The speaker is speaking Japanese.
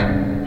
Amen.